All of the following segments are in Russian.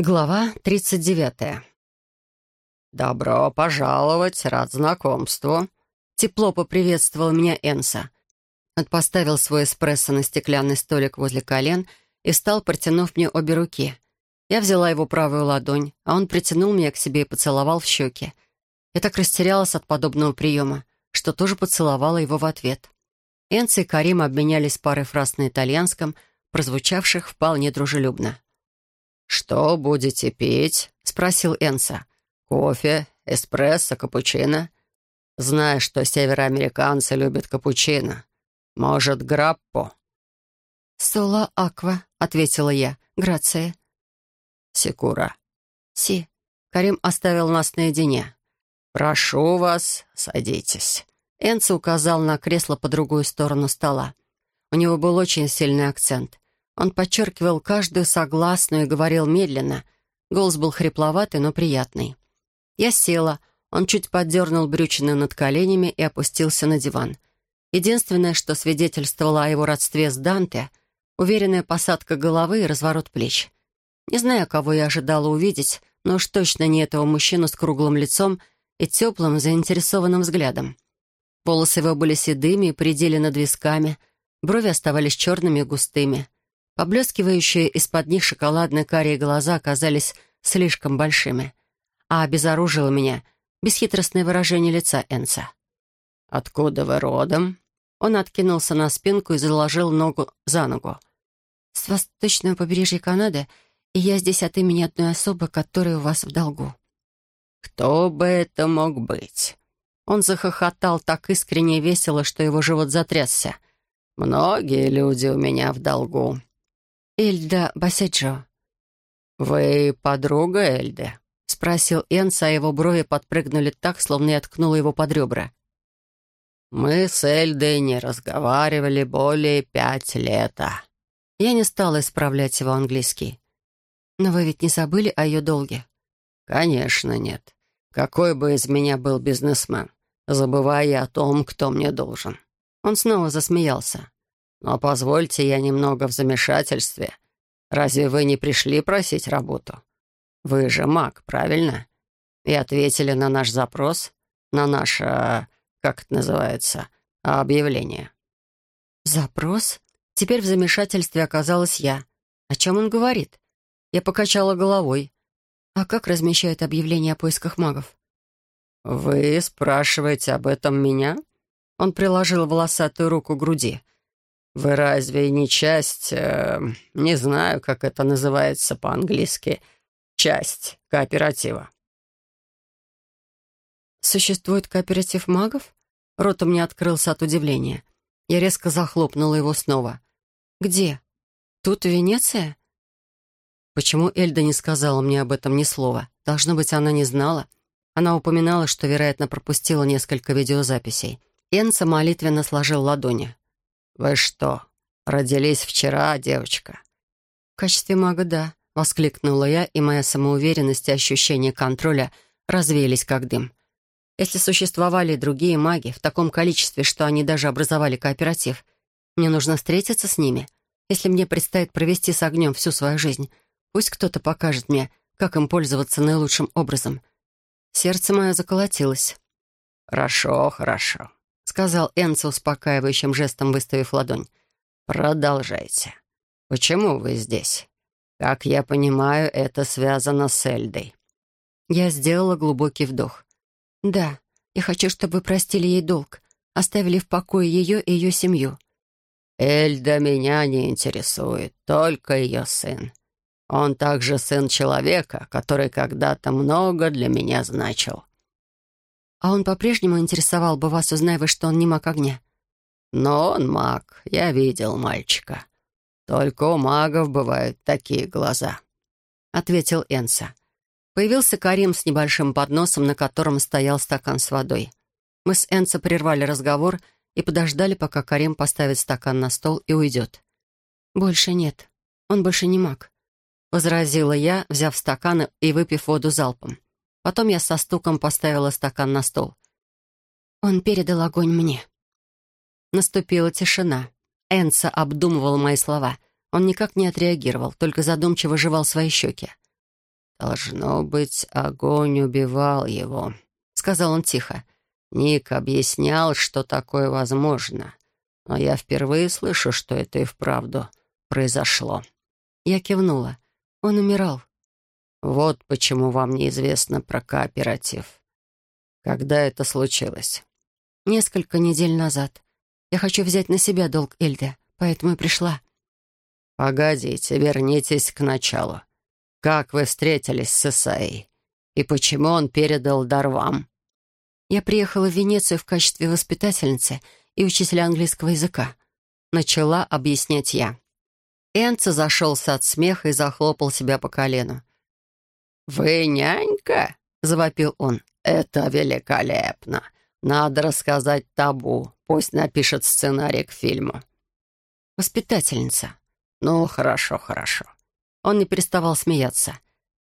Глава 39. «Добро пожаловать, рад знакомству!» Тепло поприветствовал меня Энса. Он поставил свой эспрессо на стеклянный столик возле колен и стал, протянув мне обе руки. Я взяла его правую ладонь, а он притянул меня к себе и поцеловал в щеки. Я так растерялась от подобного приема, что тоже поцеловала его в ответ. Энса и Карим обменялись парой фраз на итальянском, прозвучавших вполне дружелюбно. «Что будете пить?» — спросил Энса. «Кофе, эспрессо, капучино?» «Знаю, что североамериканцы любят капучино. Может, граппо?» «Соло аква», — ответила я. «Грация». «Секура». «Си». Карим оставил нас наедине. «Прошу вас, садитесь». Энса указал на кресло по другую сторону стола. У него был очень сильный акцент. Он подчеркивал каждую согласную и говорил медленно. Голос был хрипловатый, но приятный. Я села. Он чуть поддернул брючины над коленями и опустился на диван. Единственное, что свидетельствовало о его родстве с Данте — уверенная посадка головы и разворот плеч. Не знаю, кого я ожидала увидеть, но уж точно не этого мужчину с круглым лицом и теплым, заинтересованным взглядом. Волосы его были седыми и предели над висками, брови оставались черными и густыми — Поблескивающие из-под них шоколадно-карие глаза оказались слишком большими, а обезоружило меня бесхитростное выражение лица Энца. «Откуда вы родом?» Он откинулся на спинку и заложил ногу за ногу. «С восточного побережья Канады, и я здесь от имени одной особы, которая у вас в долгу». «Кто бы это мог быть?» Он захохотал так искренне и весело, что его живот затрясся. «Многие люди у меня в долгу. Эльда Баседжо». «Вы подруга Эльды?» — спросил Энса, а его брови подпрыгнули так, словно я ткнула его под ребра. «Мы с Эльдой не разговаривали более пять лет». Я не стала исправлять его английский. «Но вы ведь не забыли о ее долге?» «Конечно нет. Какой бы из меня был бизнесмен, забывая о том, кто мне должен». Он снова засмеялся. Но позвольте, я немного в замешательстве. Разве вы не пришли просить работу? Вы же маг, правильно? И ответили на наш запрос, на наше, как это называется, объявление. Запрос? Теперь в замешательстве оказалась я. О чем он говорит? Я покачала головой. А как размещают объявление о поисках магов? «Вы спрашиваете об этом меня?» Он приложил волосатую руку к груди. Вы разве не часть... Э, не знаю, как это называется по-английски. Часть кооператива. Существует кооператив магов? Рот у меня открылся от удивления. Я резко захлопнула его снова. Где? Тут Венеция? Почему Эльда не сказала мне об этом ни слова? Должно быть, она не знала. Она упоминала, что, вероятно, пропустила несколько видеозаписей. Энца молитвенно сложил ладони. «Вы что, родились вчера, девочка?» «В качестве мага, да», — воскликнула я, и моя самоуверенность и ощущение контроля развеялись как дым. Если существовали другие маги в таком количестве, что они даже образовали кооператив, мне нужно встретиться с ними. Если мне предстоит провести с огнем всю свою жизнь, пусть кто-то покажет мне, как им пользоваться наилучшим образом. Сердце мое заколотилось. «Хорошо, хорошо», сказал Энцо успокаивающим жестом, выставив ладонь. «Продолжайте. Почему вы здесь? Как я понимаю, это связано с Эльдой». Я сделала глубокий вдох. «Да, я хочу, чтобы вы простили ей долг, оставили в покое ее и ее семью». «Эльда меня не интересует, только ее сын. Он также сын человека, который когда-то много для меня значил. А он по-прежнему интересовал бы вас, узная вы, что он не маг огня? Но он маг, я видел мальчика. Только у магов бывают такие глаза, — ответил Энса. Появился Карим с небольшим подносом, на котором стоял стакан с водой. Мы с Энса прервали разговор и подождали, пока Карим поставит стакан на стол и уйдет. «Больше нет. Он больше не маг», — возразила я, взяв стакан и выпив воду залпом. Потом я со стуком поставила стакан на стол. Он передал огонь мне. Наступила тишина. Энса обдумывал мои слова. Он никак не отреагировал, только задумчиво жевал свои щеки. «Должно быть, огонь убивал его», — сказал он тихо. «Ник объяснял, что такое возможно, но я впервые слышу, что это и вправду произошло». Я кивнула. Он умирал. «Вот почему вам неизвестно про кооператив. Когда это случилось?» «Несколько недель назад. Я хочу взять на себя долг Эльды, поэтому и пришла». «Погодите, вернитесь к началу. Как вы встретились с Исаей? И почему он передал дар вам?» «Я приехала в Венецию в качестве воспитательницы и учителя английского языка». Начала объяснять я. Энцо зашелся от смеха и захлопал себя по колену. «Вы нянька?» — завопил он. «Это великолепно. Надо рассказать табу. Пусть напишет сценарий к фильму». «Воспитательница». «Ну, хорошо, хорошо. Он не переставал смеяться.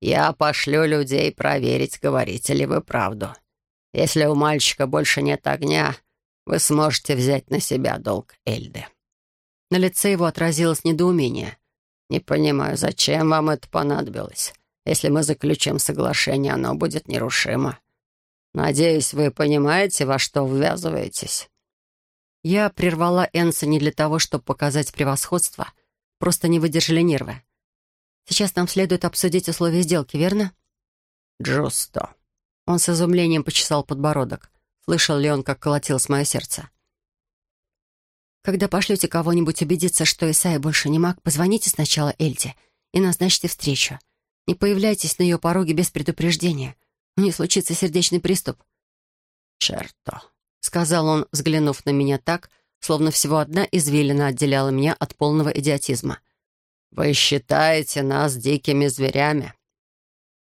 «Я пошлю людей проверить, говорите ли вы правду. Если у мальчика больше нет огня, вы сможете взять на себя долг Эльды». На лице его отразилось недоумение. «Не понимаю, зачем вам это понадобилось? Если мы заключим соглашение, оно будет нерушимо. Надеюсь, вы понимаете, во что ввязываетесь». Я прервала Энса не для того, чтобы показать превосходство. Просто не выдержали нервы. Сейчас нам следует обсудить условия сделки, верно?» «Джусто». Он с изумлением почесал подбородок. Слышал ли он, как колотилось мое сердце? «Когда пошлете кого-нибудь убедиться, что Исайя больше не маг, позвоните сначала Эльде и назначьте встречу. Не появляйтесь на ее пороге без предупреждения. У нее случится сердечный приступ». «Черто», — сказал он, взглянув на меня так, словно всего одна извилина отделяла меня от полного идиотизма. «Вы считаете нас дикими зверями?»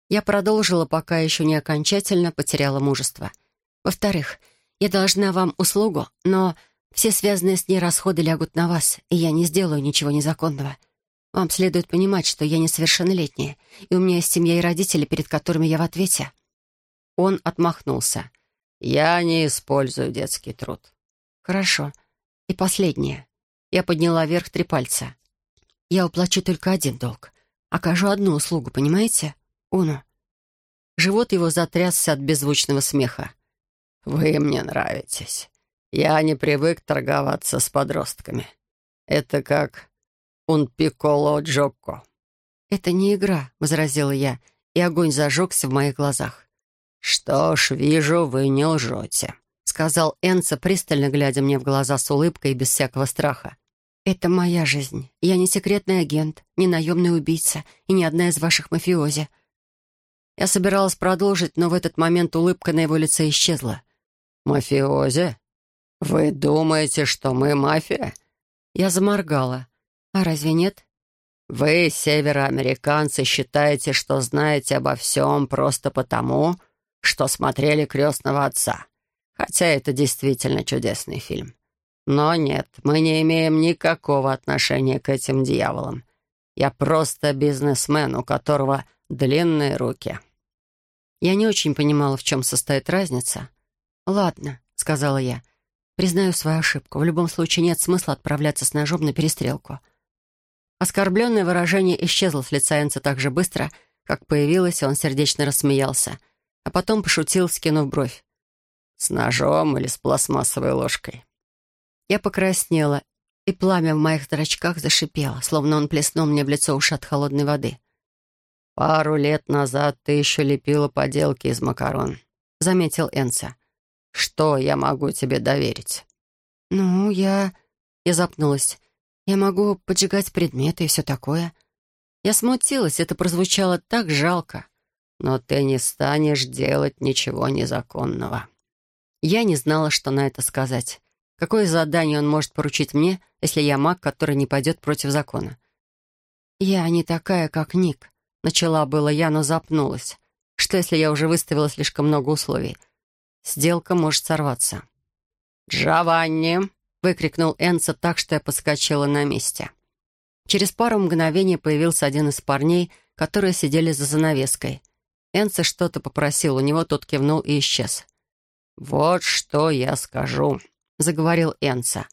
Я продолжила, пока еще не окончательно потеряла мужество. Во-вторых, я должна вам услугу, но все связанные с ней расходы лягут на вас, и я не сделаю ничего незаконного. Вам следует понимать, что я несовершеннолетняя, и у меня есть семья и родители, перед которыми я в ответе». Он отмахнулся. «Я не использую детский труд». «Хорошо. И последнее». Я подняла вверх три пальца. Я уплачу только один долг. Окажу одну услугу, понимаете? Уну». Живот его затрясся от беззвучного смеха. «Вы мне нравитесь. Я не привык торговаться с подростками. Это как un piccolo gioco». «Это не игра», — возразила я, и огонь зажегся в моих глазах. «Что ж, вижу, вы не лжете», — сказал Энца, пристально глядя мне в глаза с улыбкой и без всякого страха. «Это моя жизнь. Я не секретный агент, не наемный убийца и не одна из ваших мафиози». Я собиралась продолжить, но в этот момент улыбка на его лице исчезла. «Мафиози? Вы думаете, что мы мафия?» Я заморгала. «А разве нет?» «Вы, североамериканцы, считаете, что знаете обо всем просто потому, что смотрели «Крестного отца». Хотя это действительно чудесный фильм. Но нет, мы не имеем никакого отношения к этим дьяволам. Я просто бизнесмен, у которого длинные руки». Я не очень понимала, в чем состоит разница. «Ладно», — сказала я, — «признаю свою ошибку. В любом случае нет смысла отправляться с ножом на перестрелку». Оскорбленное выражение исчезло с лица Энца так же быстро, как появилось, он сердечно рассмеялся, а потом пошутил, скинув бровь. «С ножом или с пластмассовой ложкой?» Я покраснела, и пламя в моих зрачках зашипело, словно он плеснул мне в лицо уши от холодной воды. «Пару лет назад ты еще лепила поделки из макарон», — заметил Энса. «Что я могу тебе доверить?» «Ну, я...» Я запнулась. «Я могу поджигать предметы и все такое». Я смутилась, это прозвучало так жалко. «Но ты не станешь делать ничего незаконного». Я не знала, что на это сказать. Какое задание он может поручить мне, если я маг, который не пойдет против закона? «Я не такая, как Ник», — начала было я, но запнулась. Что, если я уже выставила слишком много условий? Сделка может сорваться. «Джованни!» — выкрикнул Энса так, что я подскочила на месте. Через пару мгновений появился один из парней, которые сидели за занавеской. Энса что-то попросил, у него тот кивнул и исчез. «Вот что я скажу», заговорил Энса.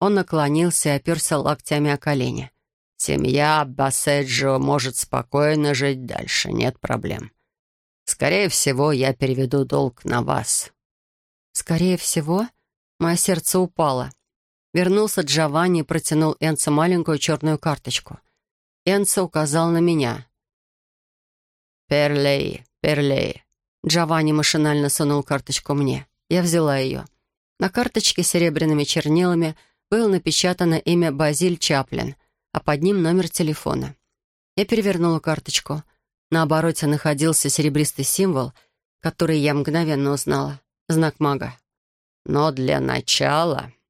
Он наклонился и оперся локтями о колени. Семья Басседжио может спокойно жить дальше, нет проблем. Скорее всего, я переведу долг на вас». «Скорее всего?» Мое сердце упало. Вернулся Джованни и протянул Энце маленькую черную карточку. Энце указал на меня. «Перлей, Перлей». Джованни машинально сунул карточку мне. Я взяла ее. На карточке серебряными чернилами было напечатано имя Базиль Чаплин, а под ним номер телефона. Я перевернула карточку. На обороте находился серебристый символ, который я мгновенно узнала. Знак мага. «Но для начала», —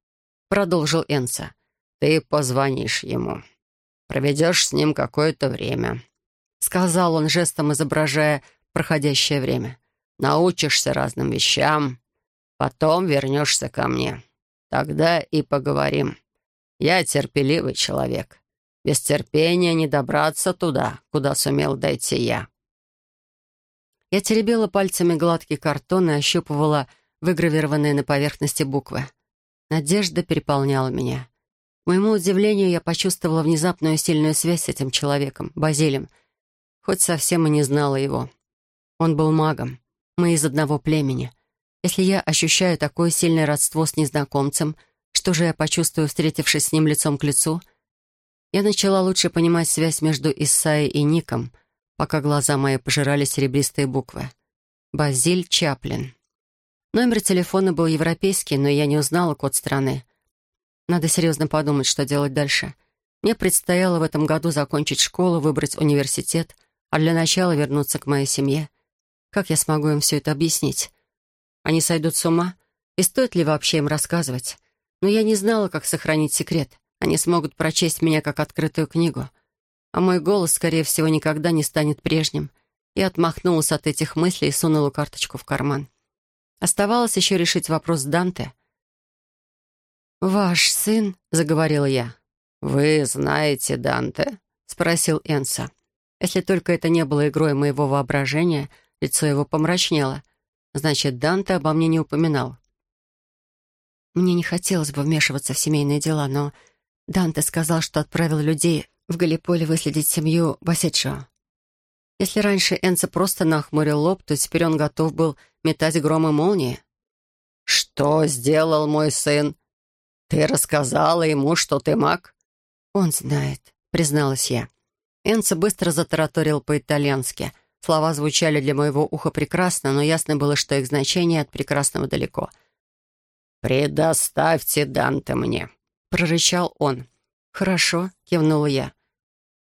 продолжил Энса, — «ты позвонишь ему. Проведешь с ним какое-то время», — сказал он жестом, изображая проходящее время. «Научишься разным вещам, потом вернешься ко мне. Тогда и поговорим. Я терпеливый человек. Без терпения не добраться туда, куда сумел дойти я». Я теребила пальцами гладкий картон и ощупывала выгравированные на поверхности буквы. Надежда переполняла меня. К моему удивлению, я почувствовала внезапную сильную связь с этим человеком, Базилем, хоть совсем и не знала его. Он был магом. Мы из одного племени. Если я ощущаю такое сильное родство с незнакомцем, что же я почувствую, встретившись с ним лицом к лицу? Я начала лучше понимать связь между Исаей и Ником, пока глаза мои пожирали серебристые буквы. Базиль Чаплин. Номер телефона был европейский, но я не узнала код страны. Надо серьезно подумать, что делать дальше. Мне предстояло в этом году закончить школу, выбрать университет, а для начала вернуться к моей семье. Как я смогу им все это объяснить? Они сойдут с ума? И стоит ли вообще им рассказывать? Но я не знала, как сохранить секрет. Они смогут прочесть меня как открытую книгу. А мой голос, скорее всего, никогда не станет прежним. Я отмахнулась от этих мыслей и сунула карточку в карман. Оставалось еще решить вопрос с Данте. «Ваш сын», — заговорила я. «Вы знаете Данте?» — спросил Энса. Если только это не было игрой моего воображения, лицо его помрачнело. Значит, Данте обо мне не упоминал. Мне не хотелось бы вмешиваться в семейные дела, но Данте сказал, что отправил людей в Галиполе выследить семью Басетшо. Если раньше Энца просто нахмурил лоб, то теперь он готов был метать гром и молнии. «Что сделал мой сын? Ты рассказала ему, что ты маг?» «Он знает», — призналась я. Энца быстро затараторил по-итальянски. Слова звучали для моего уха прекрасно, но ясно было, что их значение от прекрасного далеко. «Предоставьте Данте мне», — прорычал он. «Хорошо», — кивнула я.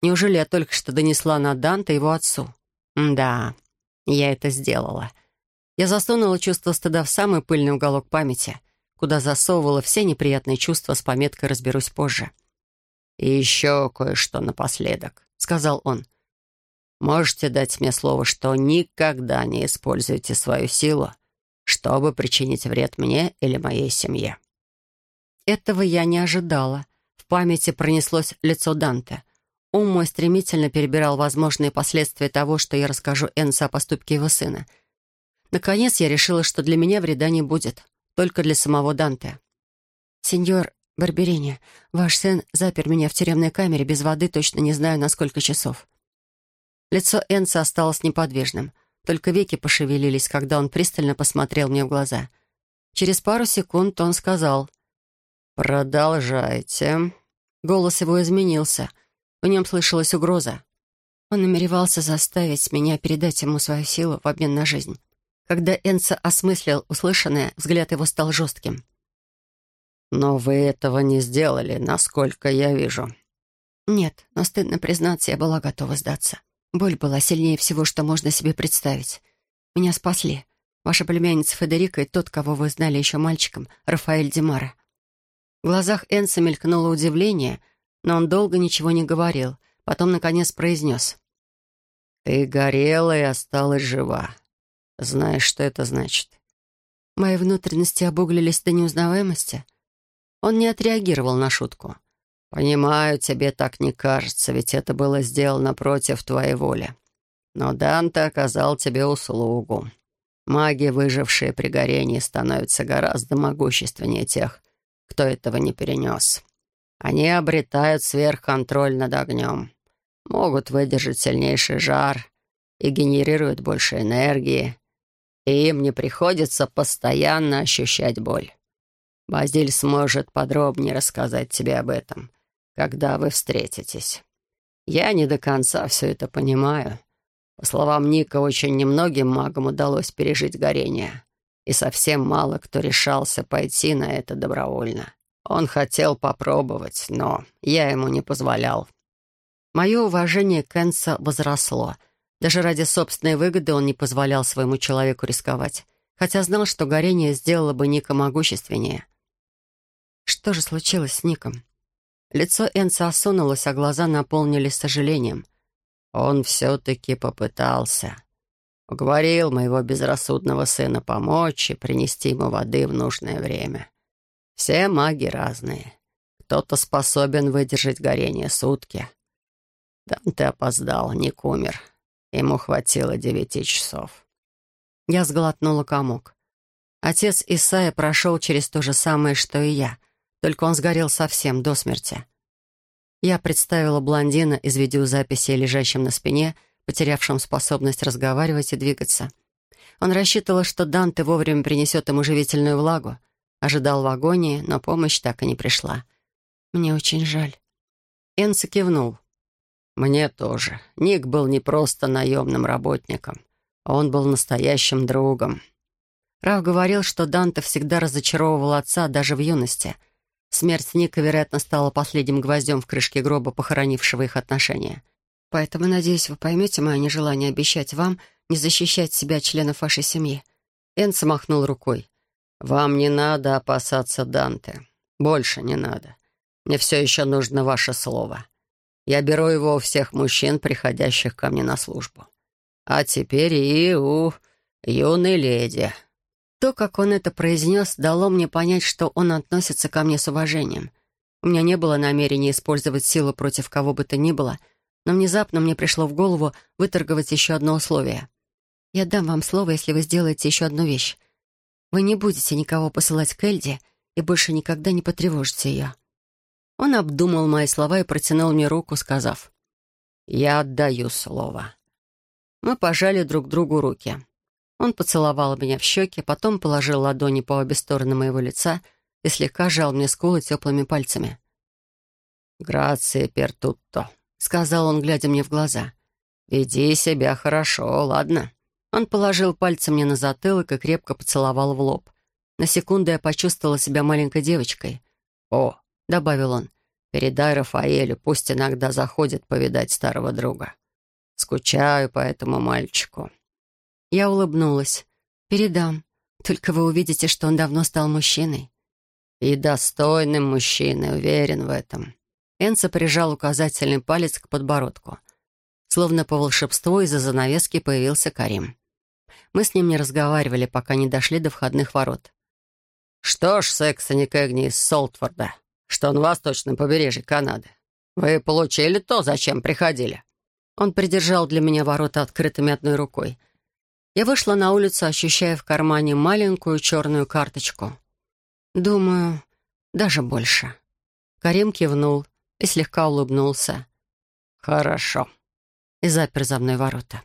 Неужели я только что донесла на Данте его отцу? Да, я это сделала. Я засунула чувство стыда в самый пыльный уголок памяти, куда засовывала все неприятные чувства с пометкой «разберусь позже». «И еще кое-что напоследок», — сказал он. «Можете дать мне слово, что никогда не используете свою силу, чтобы причинить вред мне или моей семье?» Этого я не ожидала. В памяти пронеслось лицо Данте — Ум мой стремительно перебирал возможные последствия того, что я расскажу Энсу о поступке его сына. Наконец я решила, что для меня вреда не будет, только для самого Данте. «Сеньор Барберини, ваш сын запер меня в тюремной камере без воды, точно не знаю, на сколько часов». Лицо Энса осталось неподвижным, только веки пошевелились, когда он пристально посмотрел мне в глаза. Через пару секунд он сказал «Продолжайте». Голос его изменился — в нем слышалась угроза. Он намеревался заставить меня передать ему свою силу в обмен на жизнь. Когда Энса осмыслил услышанное, взгляд его стал жестким. «Но вы этого не сделали, насколько я вижу». «Нет, но стыдно признаться, я была готова сдаться. Боль была сильнее всего, что можно себе представить. Меня спасли. Ваша племянница Федерика и тот, кого вы знали еще мальчиком, Рафаэль Димара». В глазах Энса мелькнуло удивление — но он долго ничего не говорил. Потом, наконец, произнес. «Ты горела и осталась жива. Знаешь, что это значит?» Мои внутренности обуглились до неузнаваемости. Он не отреагировал на шутку. «Понимаю, тебе так не кажется, ведь это было сделано против твоей воли. Но Данте оказал тебе услугу. Маги, выжившие при горении, становятся гораздо могущественнее тех, кто этого не перенес. Они обретают сверхконтроль над огнем, могут выдержать сильнейший жар и генерируют больше энергии, и им не приходится постоянно ощущать боль. Базиль сможет подробнее рассказать тебе об этом, когда вы встретитесь. Я не до конца все это понимаю. По словам Ника, очень немногим магам удалось пережить горение, и совсем мало кто решался пойти на это добровольно. Он хотел попробовать, но я ему не позволял. Мое уважение к Энса возросло. Даже ради собственной выгоды он не позволял своему человеку рисковать, хотя знал, что горение сделало бы Ника могущественнее. Что же случилось с Ником? Лицо Энса осунулось, а глаза наполнились сожалением. Он все-таки попытался. Уговорил моего безрассудного сына помочь и принести ему воды в нужное время. Все маги разные. Кто-то способен выдержать горение сутки. Данте опоздал, Ник умер. Ему хватило девяти часов. Я сглотнула комок. Отец Исаия прошел через то же самое, что и я, только он сгорел совсем до смерти. Я представила блондина из видеозаписи, лежащим на спине, потерявшим способность разговаривать и двигаться. Он рассчитывал, что Данте вовремя принесет ему живительную влагу, ожидал в агонии, но помощь так и не пришла. «Мне очень жаль». Энса кивнул. «Мне тоже. Ник был не просто наемным работником. Он был настоящим другом». Раф говорил, что Данте всегда разочаровывал отца даже в юности. Смерть Ника, вероятно, стала последним гвоздем в крышке гроба, похоронившего их отношения. Поэтому, надеюсь, вы поймете мое нежелание обещать вам не защищать себя членов вашей семьи. Энса махнул рукой. «Вам не надо опасаться Данте. Больше не надо. Мне все еще нужно ваше слово. Я беру его у всех мужчин, приходящих ко мне на службу. А теперь и у юной леди». То, как он это произнес, дало мне понять, что он относится ко мне с уважением. У меня не было намерения использовать силу против кого бы то ни было, но внезапно мне пришло в голову выторговать еще одно условие. «Я дам вам слово, если вы сделаете еще одну вещь. Вы не будете никого посылать к Эльде и больше никогда не потревожите ее». Он обдумал мои слова и протянул мне руку, сказав, «Я отдаю слово». Мы пожали друг другу руки. Он поцеловал меня в щеки, потом положил ладони по обе стороны моего лица и слегка сжал мне скулы теплыми пальцами. «Грация пертутто», — сказал он, глядя мне в глаза. «Веди себя хорошо, ладно?» Он положил пальцы мне на затылок и крепко поцеловал в лоб. На секунду я почувствовала себя маленькой девочкой. «О, добавил он. «Передай Рафаэлю, пусть иногда заходит повидать старого друга. Скучаю по этому мальчику». Я улыбнулась. «Передам. Только вы увидите, что он давно стал мужчиной». «И достойным мужчиной, уверен в этом». Энца прижал указательный палец к подбородку. Словно по волшебству из-за занавески появился Карим. Мы с ним не разговаривали, пока не дошли до входных ворот. «Что ж, Сексоник Эгни из Солтфорда, что на восточном побережье Канады. Вы получили то, зачем приходили?» Он придержал для меня ворота открытыми одной рукой. Я вышла на улицу, ощущая в кармане маленькую черную карточку. Думаю, даже больше. Карим кивнул и слегка улыбнулся. «Хорошо». И запер за мной ворота.